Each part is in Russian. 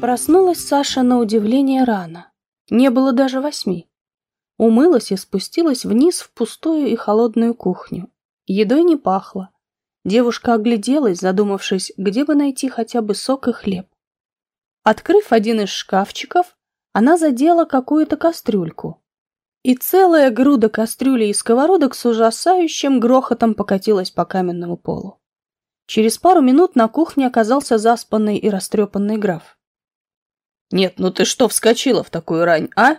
Проснулась Саша на удивление рано. Не было даже восьми. Умылась и спустилась вниз в пустую и холодную кухню. Едой не пахло. Девушка огляделась, задумавшись, где бы найти хотя бы сок и хлеб. Открыв один из шкафчиков, она задела какую-то кастрюльку. И целая груда кастрюлей и сковородок с ужасающим грохотом покатилась по каменному полу. Через пару минут на кухне оказался заспанный и растрепанный граф. Нет, ну ты что вскочила в такую рань, а?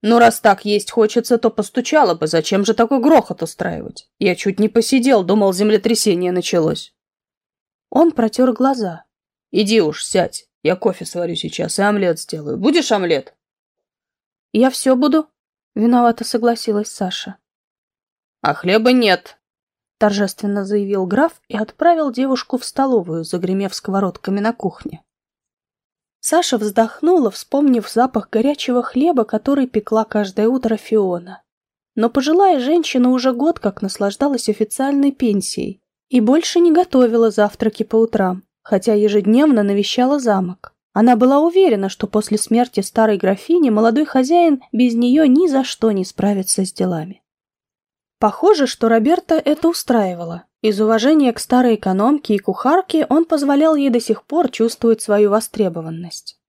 Ну, раз так есть хочется, то постучала бы. Зачем же такой грохот устраивать? Я чуть не посидел, думал, землетрясение началось. Он протер глаза. Иди уж, сядь. Я кофе сварю сейчас и омлет сделаю. Будешь омлет? Я все буду. Виновато согласилась Саша. А хлеба нет, торжественно заявил граф и отправил девушку в столовую, загремев сковородками на кухне. Саша вздохнула, вспомнив запах горячего хлеба, который пекла каждое утро Фиона. Но пожилая женщина уже год как наслаждалась официальной пенсией и больше не готовила завтраки по утрам, хотя ежедневно навещала замок. Она была уверена, что после смерти старой графини молодой хозяин без нее ни за что не справится с делами. Похоже, что Роберта это устраивало. Из уважения к старой экономке и кухарке он позволял ей до сих пор чувствовать свою востребованность.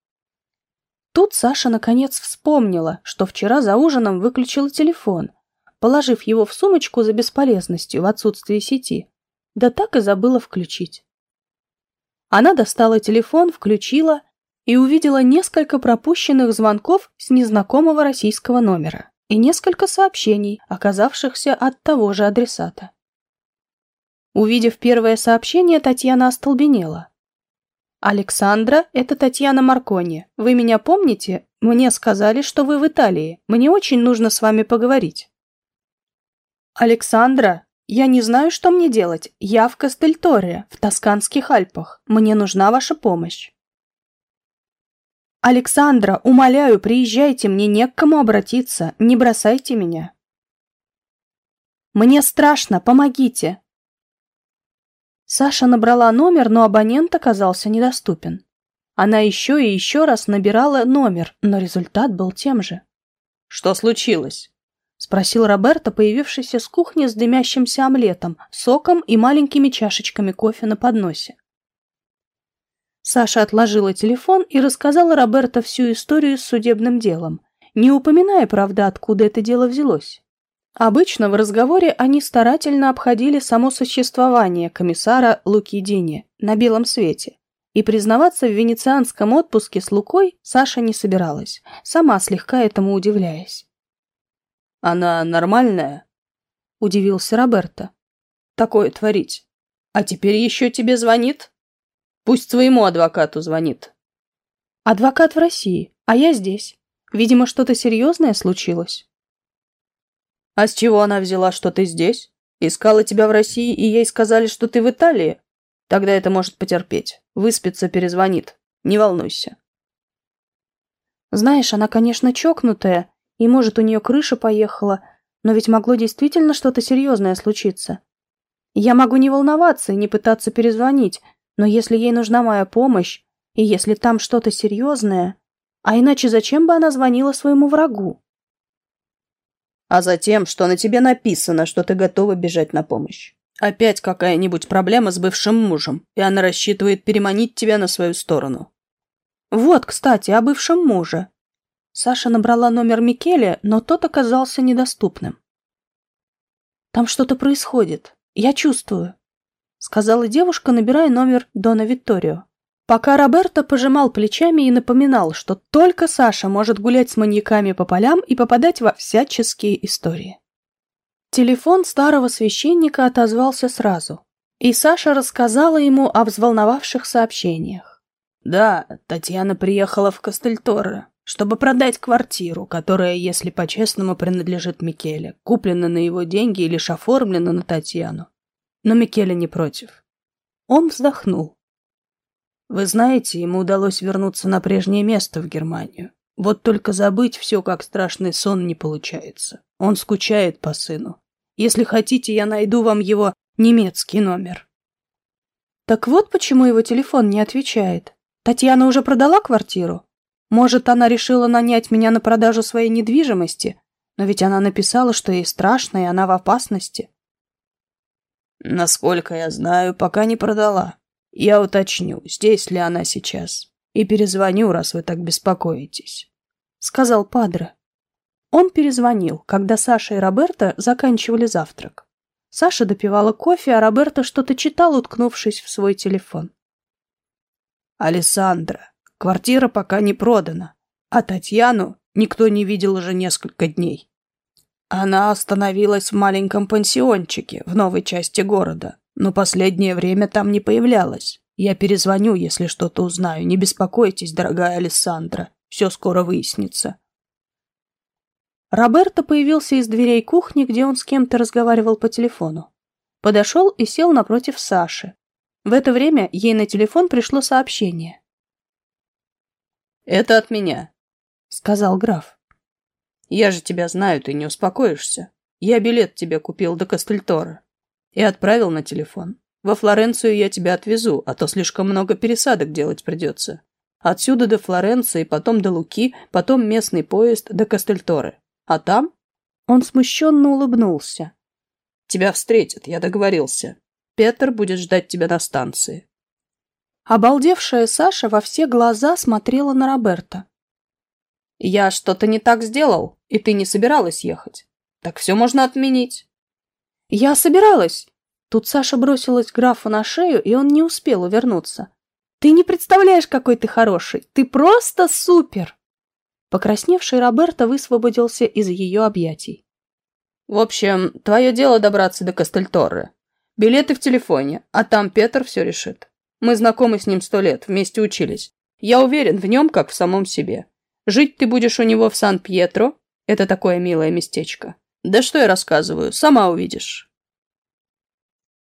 Тут Саша наконец вспомнила, что вчера за ужином выключила телефон, положив его в сумочку за бесполезностью в отсутствии сети, да так и забыла включить. Она достала телефон, включила и увидела несколько пропущенных звонков с незнакомого российского номера и несколько сообщений, оказавшихся от того же адресата. Увидев первое сообщение, Татьяна остолбенела. «Александра, это Татьяна Маркони. Вы меня помните? Мне сказали, что вы в Италии. Мне очень нужно с вами поговорить». «Александра, я не знаю, что мне делать. Я в Кастельторе, в Тосканских Альпах. Мне нужна ваша помощь». «Александра, умоляю, приезжайте, мне не к кому обратиться. Не бросайте меня». «Мне страшно, помогите. Саша набрала номер, но абонент оказался недоступен. Она еще и еще раз набирала номер, но результат был тем же. «Что случилось?» — спросил Роберто, появившийся с кухни с дымящимся омлетом, соком и маленькими чашечками кофе на подносе. Саша отложила телефон и рассказала Роберто всю историю с судебным делом, не упоминая, правда, откуда это дело взялось. Обычно в разговоре они старательно обходили само существование комиссара Лукидини на белом свете. И признаваться в венецианском отпуске с Лукой Саша не собиралась, сама слегка этому удивляясь. «Она нормальная?» – удивился Роберто. «Такое творить. А теперь еще тебе звонит? Пусть своему адвокату звонит». «Адвокат в России, а я здесь. Видимо, что-то серьезное случилось». А с чего она взяла, что ты здесь? Искала тебя в России, и ей сказали, что ты в Италии? Тогда это может потерпеть. Выспится, перезвонит. Не волнуйся. Знаешь, она, конечно, чокнутая, и, может, у нее крыша поехала, но ведь могло действительно что-то серьезное случиться. Я могу не волноваться и не пытаться перезвонить, но если ей нужна моя помощь, и если там что-то серьезное, а иначе зачем бы она звонила своему врагу? А затем, что на тебе написано, что ты готова бежать на помощь. Опять какая-нибудь проблема с бывшим мужем, и она рассчитывает переманить тебя на свою сторону. Вот, кстати, о бывшем муже. Саша набрала номер Микеле, но тот оказался недоступным. Там что-то происходит. Я чувствую, сказала девушка, набирая номер Дона Витторио. Пока Роберто пожимал плечами и напоминал, что только Саша может гулять с маньяками по полям и попадать во всяческие истории. Телефон старого священника отозвался сразу, и Саша рассказала ему о взволновавших сообщениях. Да, Татьяна приехала в Кастельторре, чтобы продать квартиру, которая, если по-честному, принадлежит Микеле, куплена на его деньги и лишь оформлена на Татьяну. Но Микеле не против. Он вздохнул. Вы знаете, ему удалось вернуться на прежнее место в Германию. Вот только забыть все, как страшный сон, не получается. Он скучает по сыну. Если хотите, я найду вам его немецкий номер. Так вот почему его телефон не отвечает. Татьяна уже продала квартиру? Может, она решила нанять меня на продажу своей недвижимости? Но ведь она написала, что ей страшно, и она в опасности. Насколько я знаю, пока не продала. Я уточню, здесь ли она сейчас. И перезвоню, раз вы так беспокоитесь. Сказал Падре. Он перезвонил, когда Саша и Роберта заканчивали завтрак. Саша допивала кофе, а Роберта что-то читал, уткнувшись в свой телефон. «Алессандра, квартира пока не продана, а Татьяну никто не видел уже несколько дней. Она остановилась в маленьком пансиончике в новой части города, но последнее время там не появлялась. Я перезвоню, если что-то узнаю. Не беспокойтесь, дорогая Алессандра, все скоро выяснится». Роберто появился из дверей кухни, где он с кем-то разговаривал по телефону. Подошел и сел напротив Саши. В это время ей на телефон пришло сообщение. «Это от меня», — сказал граф. «Я же тебя знаю, ты не успокоишься. Я билет тебе купил до Кастельтора и отправил на телефон. Во Флоренцию я тебя отвезу, а то слишком много пересадок делать придется. Отсюда до Флоренции, потом до Луки, потом местный поезд до Кастельторы. А там? Он смущенно улыбнулся. Тебя встретят, я договорился. Петр будет ждать тебя на станции. Обалдевшая Саша во все глаза смотрела на Роберта. Я что-то не так сделал, и ты не собиралась ехать. Так все можно отменить. Я собиралась. Тут Саша бросилась графу на шею, и он не успел увернуться. Ты не представляешь, какой ты хороший. Ты просто супер. Покрасневший Роберто высвободился из ее объятий. «В общем, твое дело добраться до Кастельторре. Билеты в телефоне, а там Петр все решит. Мы знакомы с ним сто лет, вместе учились. Я уверен в нем, как в самом себе. Жить ты будешь у него в Сан-Пьетро. Это такое милое местечко. Да что я рассказываю, сама увидишь».